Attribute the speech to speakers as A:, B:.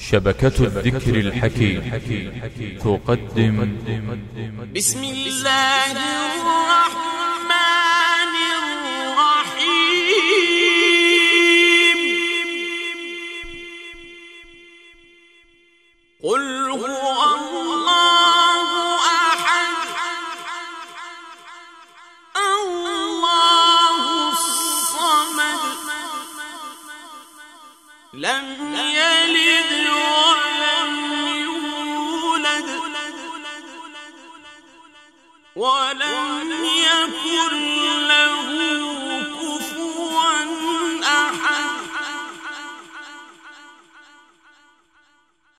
A: شبكة الذكر الحكيم تقدم.
B: بسم الله الرحمن الرحيم. قل هو الله لم يلد ولم يولد ولم يكن